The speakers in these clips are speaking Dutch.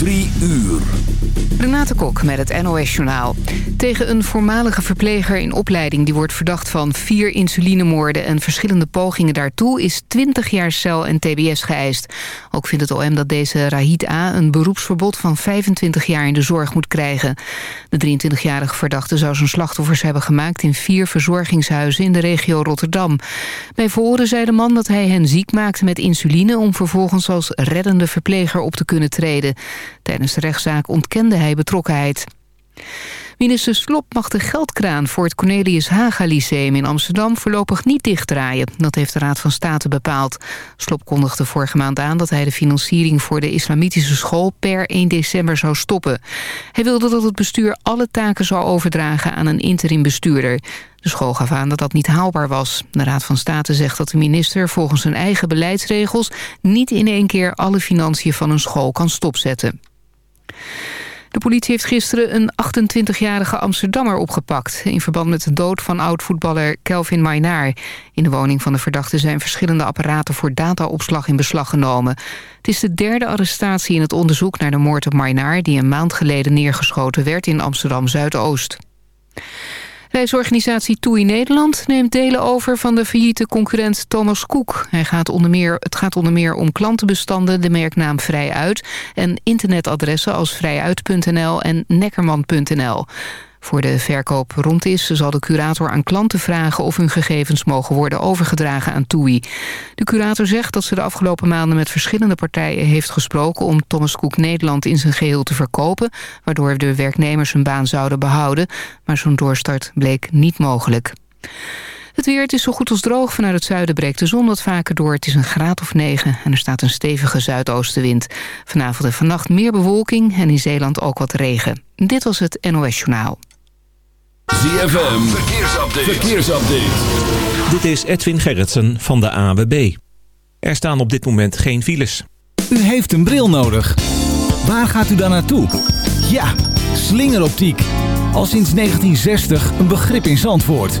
Drie uur. Renate Kok met het NOS Journaal. Tegen een voormalige verpleger in opleiding... die wordt verdacht van vier insulinemoorden en verschillende pogingen daartoe... is 20 jaar cel en tbs geëist. Ook vindt het OM dat deze Rahid A. een beroepsverbod van 25 jaar in de zorg moet krijgen. De 23-jarige verdachte zou zijn slachtoffers hebben gemaakt... in vier verzorgingshuizen in de regio Rotterdam. Bij verhoren zei de man dat hij hen ziek maakte met insuline... om vervolgens als reddende verpleger op te kunnen treden. Tijdens de rechtszaak ontkende hij betrokkenheid. Minister Slop mag de geldkraan voor het Cornelius Haga Lyceum in Amsterdam voorlopig niet dichtdraaien. Dat heeft de Raad van State bepaald. Slop kondigde vorige maand aan dat hij de financiering voor de islamitische school per 1 december zou stoppen. Hij wilde dat het bestuur alle taken zou overdragen aan een interim bestuurder. De school gaf aan dat dat niet haalbaar was. De Raad van State zegt dat de minister volgens zijn eigen beleidsregels niet in één keer alle financiën van een school kan stopzetten. De politie heeft gisteren een 28-jarige Amsterdammer opgepakt... in verband met de dood van oud-voetballer Kelvin Mainaar. In de woning van de verdachte zijn verschillende apparaten... voor dataopslag in beslag genomen. Het is de derde arrestatie in het onderzoek naar de moord op Mainaar... die een maand geleden neergeschoten werd in Amsterdam-Zuidoost. Reisorganisatie TUI Nederland neemt delen over van de failliete concurrent Thomas Cook. Hij gaat onder meer, het gaat onder meer om klantenbestanden, de merknaam Vrijuit... en internetadressen als vrijuit.nl en nekkerman.nl. Voor de verkoop rond is zal de curator aan klanten vragen... of hun gegevens mogen worden overgedragen aan TUI. De curator zegt dat ze de afgelopen maanden met verschillende partijen heeft gesproken... om Thomas Cook Nederland in zijn geheel te verkopen... waardoor de werknemers hun baan zouden behouden. Maar zo'n doorstart bleek niet mogelijk. Het weer, het is zo goed als droog. Vanuit het zuiden breekt de zon wat vaker door. Het is een graad of 9 en er staat een stevige zuidoostenwind. Vanavond en vannacht meer bewolking en in Zeeland ook wat regen. Dit was het NOS Journaal. ZFM, verkeersupdate. verkeersupdate. Dit is Edwin Gerritsen van de AWB. Er staan op dit moment geen files. U heeft een bril nodig. Waar gaat u dan naartoe? Ja, slingeroptiek. Al sinds 1960 een begrip in Zandvoort.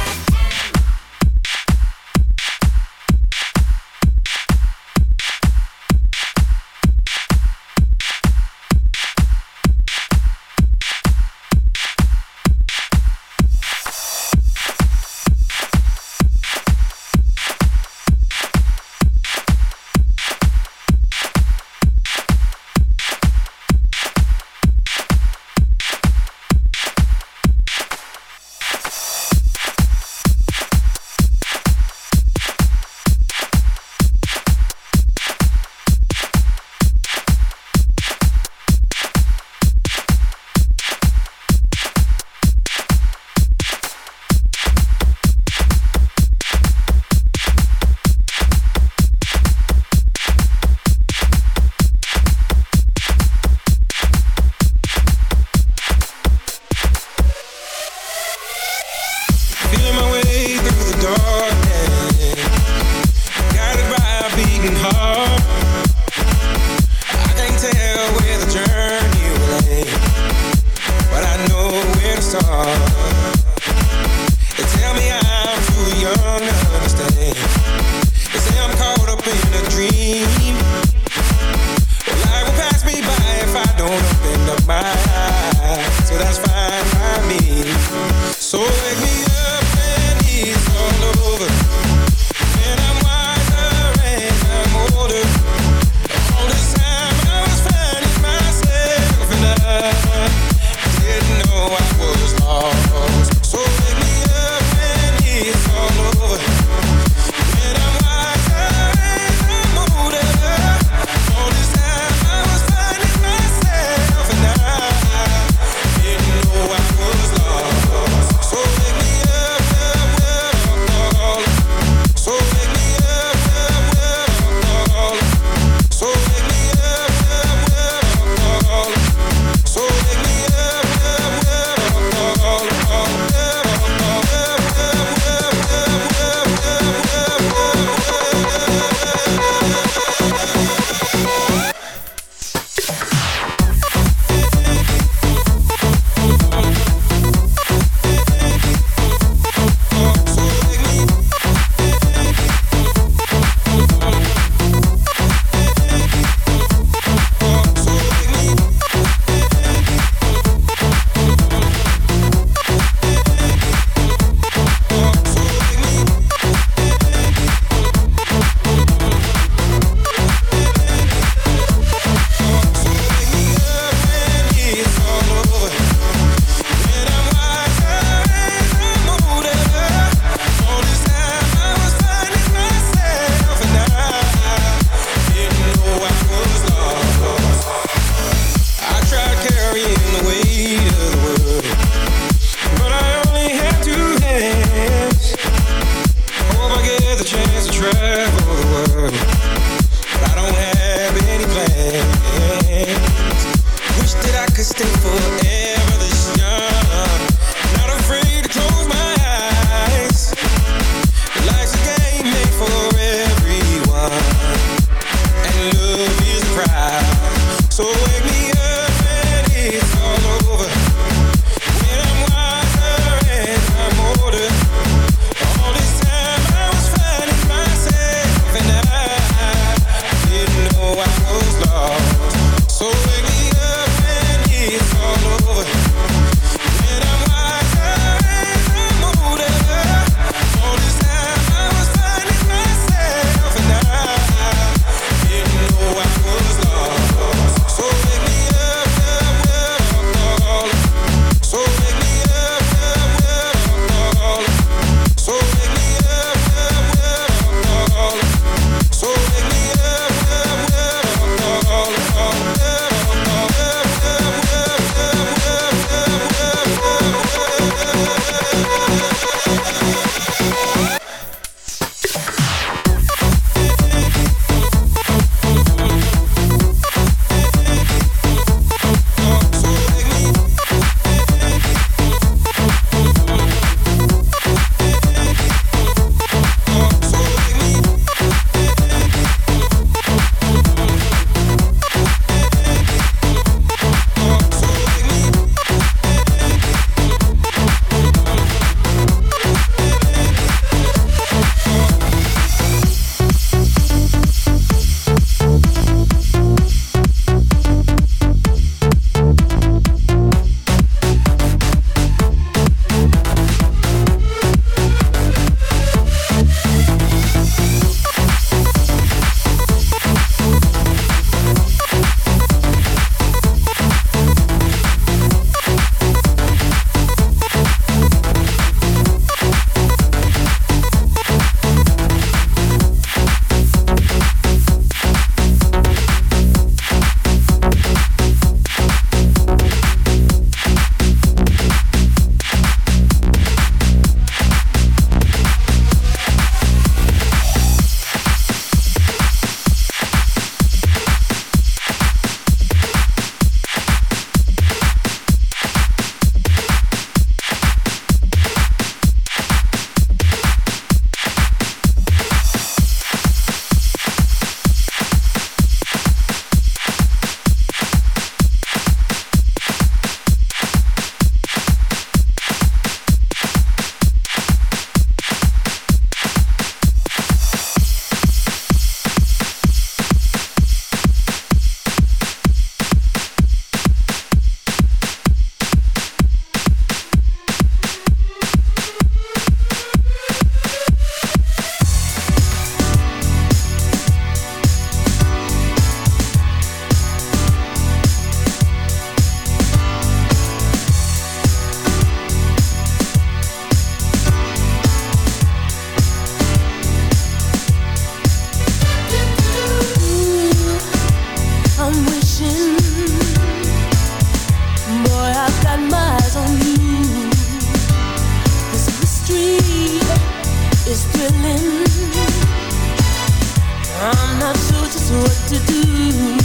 not sure just what to do.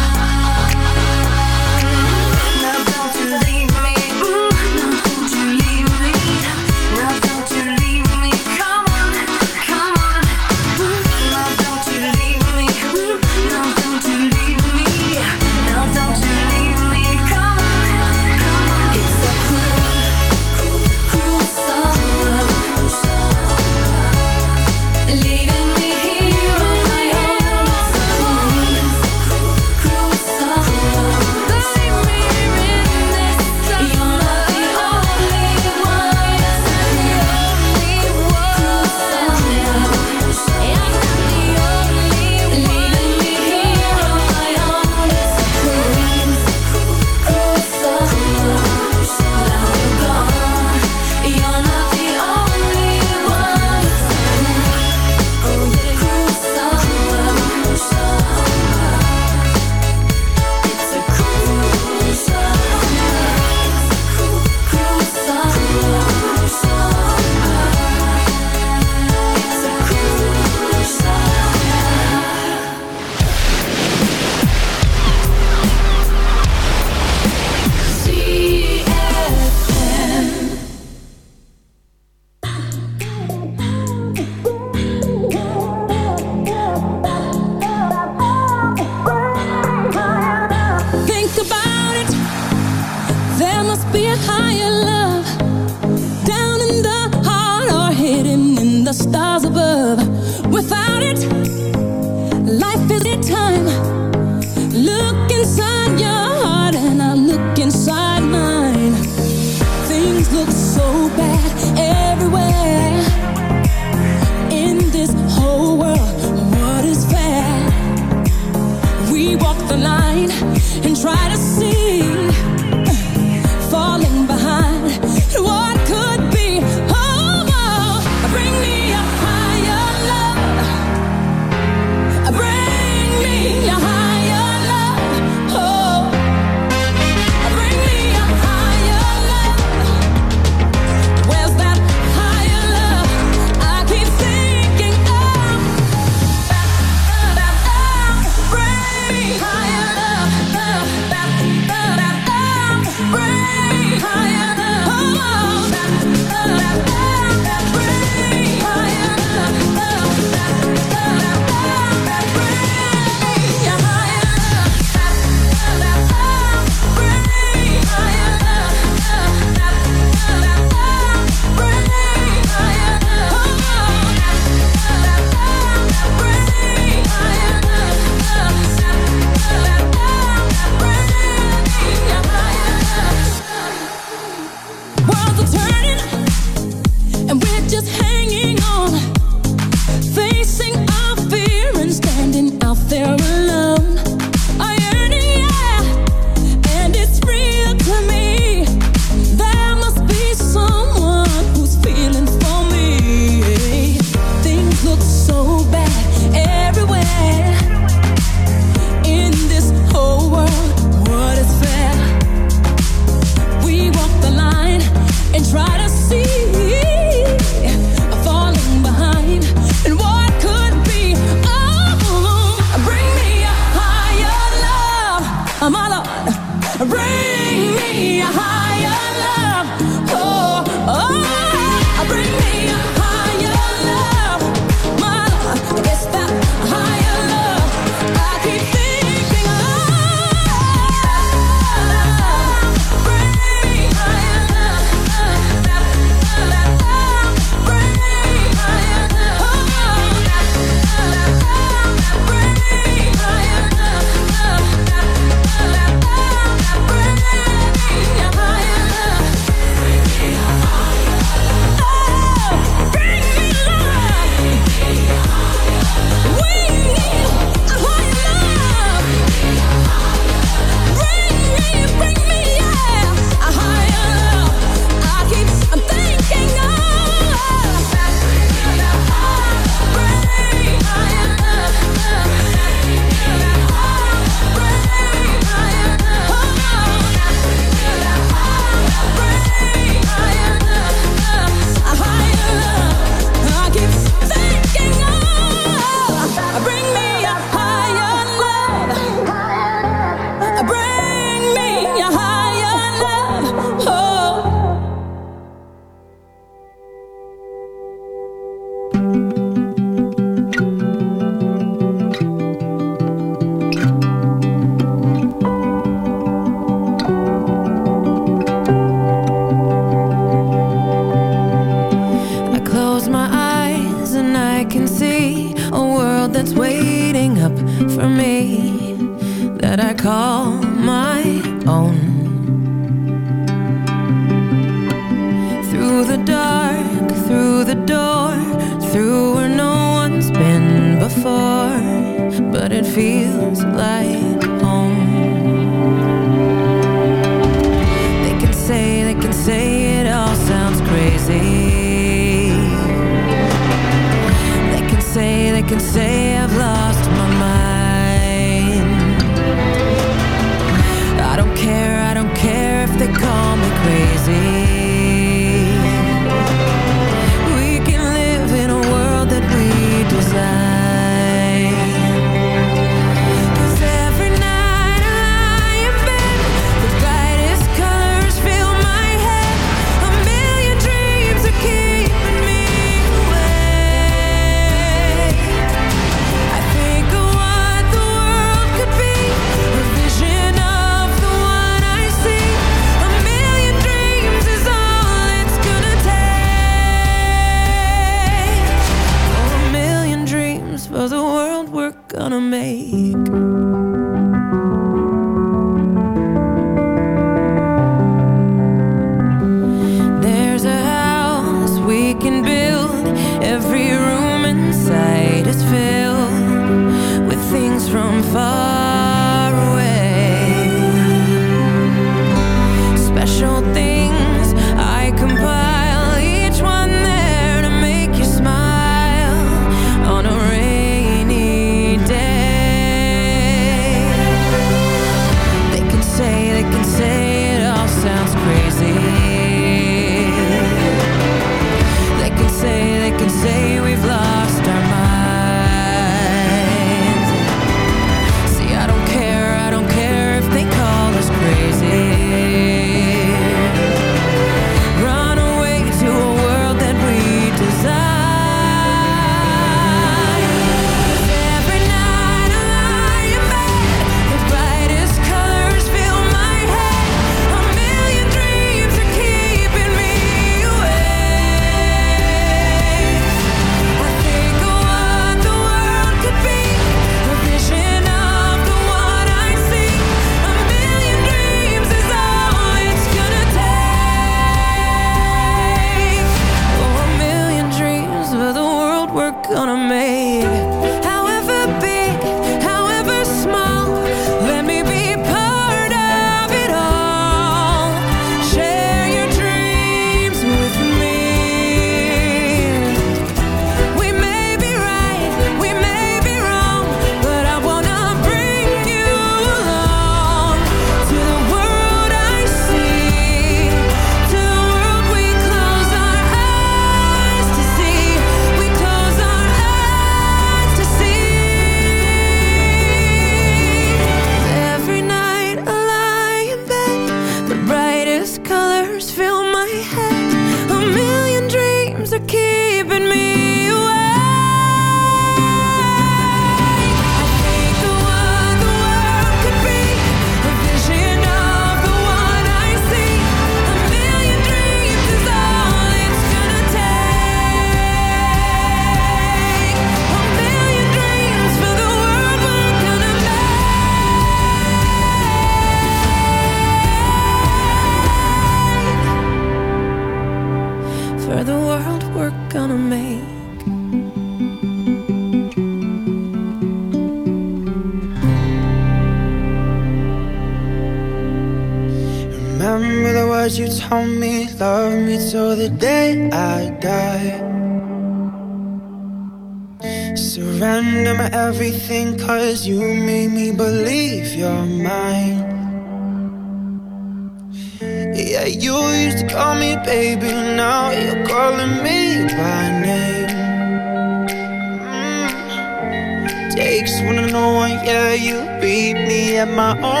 At my own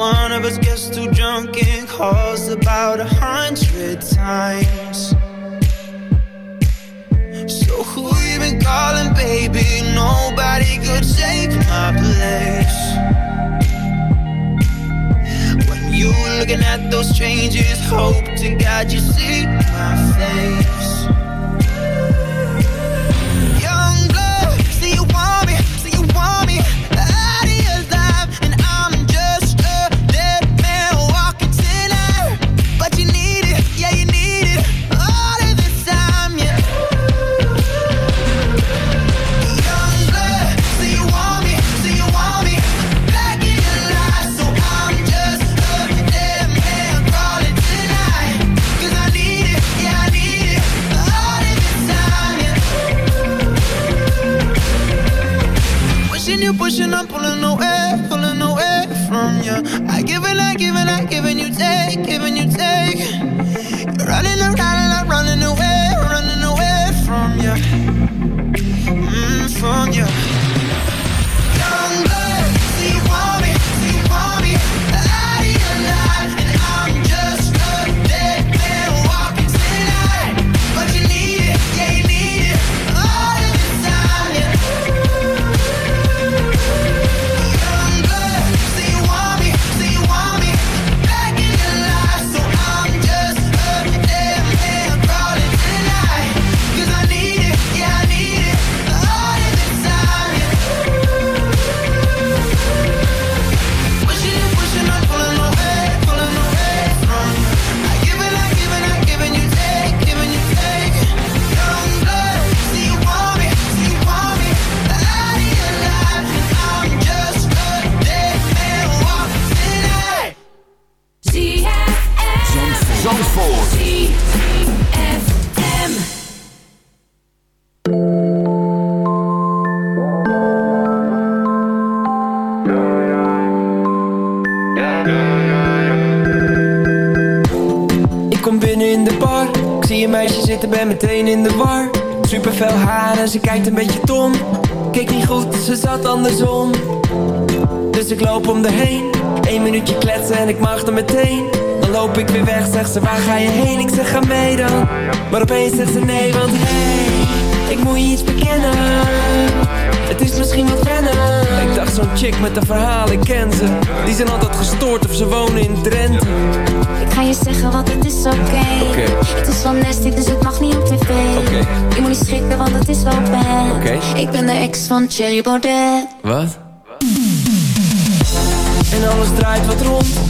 one of us gets too drunk and calls about a hundred times. So who you been calling, baby? Nobody could take my place. When you looking at those strangers, hope to God you see my face. Een beetje tom Keek niet goed, ze zat andersom. Dus ik loop om de heen. Eén minuutje kletsen en ik mag er meteen. Dan loop ik weer weg, zegt ze waar ga je heen? Ik zeg ga mee dan. Maar opeens zegt ze nee, want hey Ik moet je iets bekennen. Het is misschien wat wennen Ik dacht zo'n chick met een verhaal, ik ken ze. Die zijn altijd gestoord of ze wonen in Drenthe Ik ga je zeggen, want het is oké. Het is wel nasty, dus het mag niet op tv. Oké. Je moet niet schrikken, want het is wel bad. Oké. Ik ben de ex van Cherry Baudet. Wat? En alles draait wat rond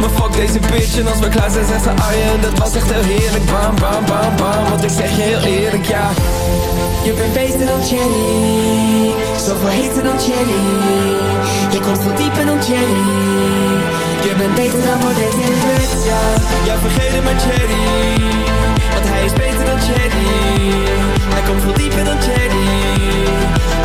Maar fuck deze bitch en als we klaar zijn zegt ze Arjen. Dat was echt heel heerlijk, bam bam bam bam. Want ik zeg je heel eerlijk, ja. Je bent beter dan Jenny. Zo Zoveel heter dan Cherry Je komt veel dieper dan Cherry Je bent beter dan Baudet in bed, ja. Ja, vergeet het maar Cherry Want hij is beter dan Cherry Hij komt veel dieper dan Cherry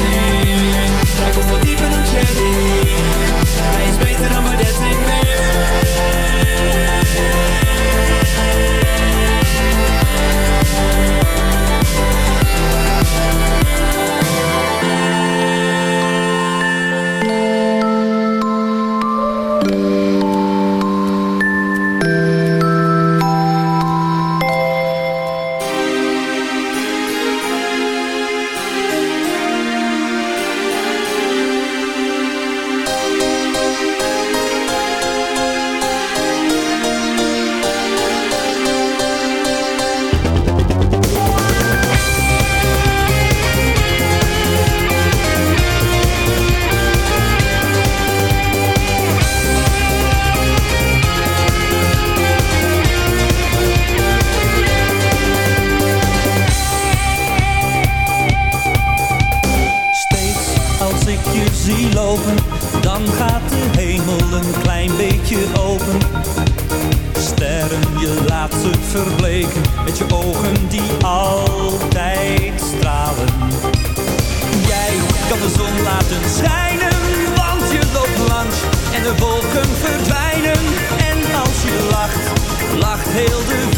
Hij komt veel dieper dan Cherry Hij is beter dan Baudet in bed heel de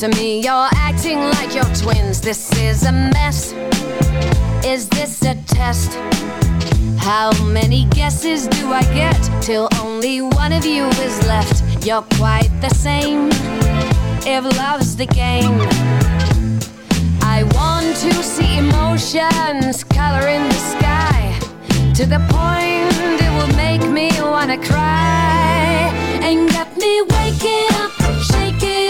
To me, you're acting like your twins. This is a mess. Is this a test? How many guesses do I get till only one of you is left? You're quite the same. If love's the game, I want to see emotions color in the sky to the point it will make me wanna cry and get me waking up, shaking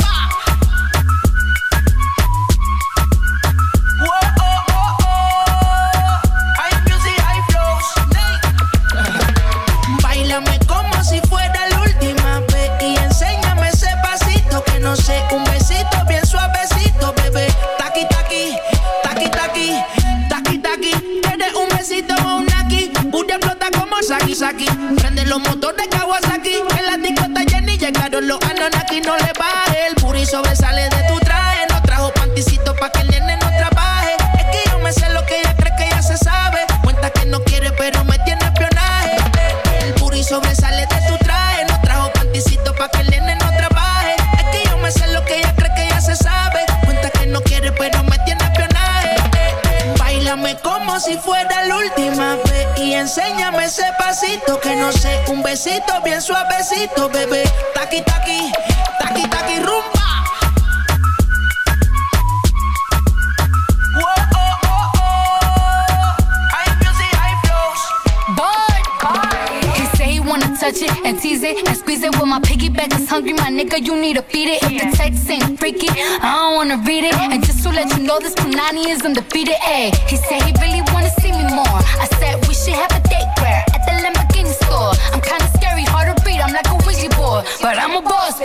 Suavecito, bebé. Taqui taqui, taqui rumba. Oh, oh, oh. Touch it and tease it and squeeze it. Well, my piggyback is hungry, my nigga. You need to feed it. If the text ain't freaky, I don't wanna read it. And just to let you know, this Punani is undefeated. Ayy, he said he really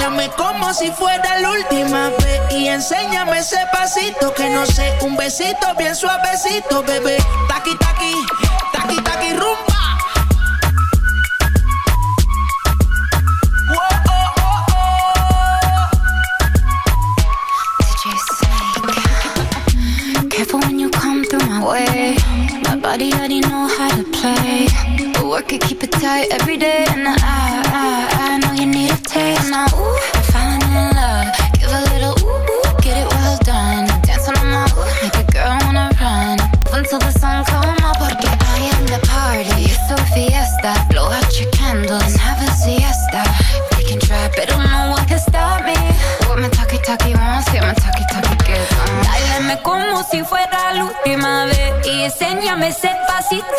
Bailame como si fuera la última vez y enséñame ese pasito que no sé, un besito bien suavecito, bebé. Taqui taqui, taqui taqui rumba. Whoa. DJ Snake. Careful when you come through my way. My body already know how to play. But work it, keep it tight every day. And I, I, I know you need a taste. Now, ooh,